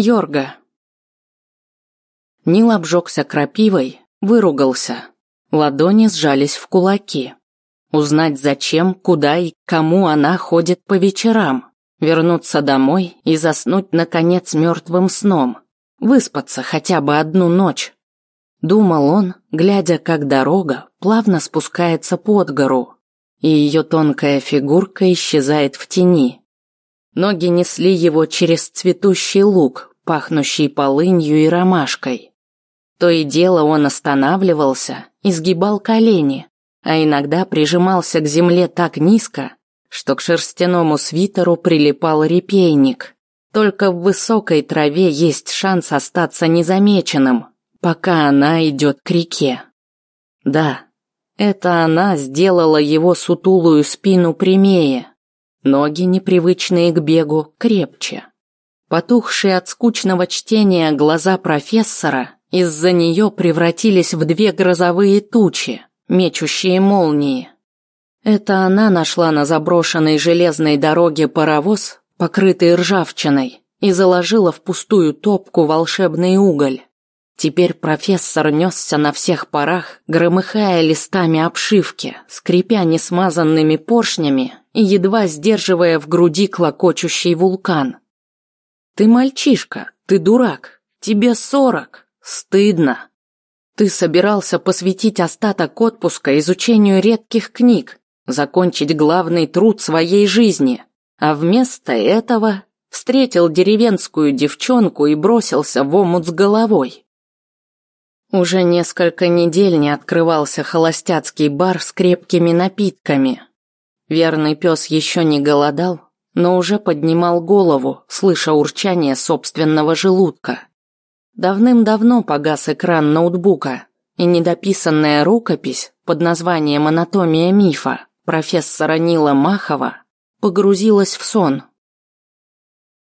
Йорга. Нил обжегся крапивой, выругался. Ладони сжались в кулаки. Узнать, зачем, куда и кому она ходит по вечерам. Вернуться домой и заснуть, наконец, мертвым сном. Выспаться хотя бы одну ночь. Думал он, глядя, как дорога плавно спускается под гору, и ее тонкая фигурка исчезает в тени. Ноги несли его через цветущий луг, пахнущий полынью и ромашкой. То и дело он останавливался, изгибал колени, а иногда прижимался к земле так низко, что к шерстяному свитеру прилипал репейник. Только в высокой траве есть шанс остаться незамеченным, пока она идет к реке. Да, это она сделала его сутулую спину прямее, ноги, непривычные к бегу, крепче. Потухшие от скучного чтения глаза профессора из-за нее превратились в две грозовые тучи, мечущие молнии. Это она нашла на заброшенной железной дороге паровоз, покрытый ржавчиной, и заложила в пустую топку волшебный уголь. Теперь профессор несся на всех парах, громыхая листами обшивки, скрипя несмазанными поршнями едва сдерживая в груди клокочущий вулкан. «Ты мальчишка, ты дурак, тебе сорок!» Стыдно. Ты собирался посвятить остаток отпуска изучению редких книг, закончить главный труд своей жизни, а вместо этого встретил деревенскую девчонку и бросился в омут с головой. Уже несколько недель не открывался холостяцкий бар с крепкими напитками. Верный пес еще не голодал, но уже поднимал голову, слыша урчание собственного желудка. Давным-давно погас экран ноутбука, и недописанная рукопись под названием «Анатомия мифа» профессора Нила Махова погрузилась в сон.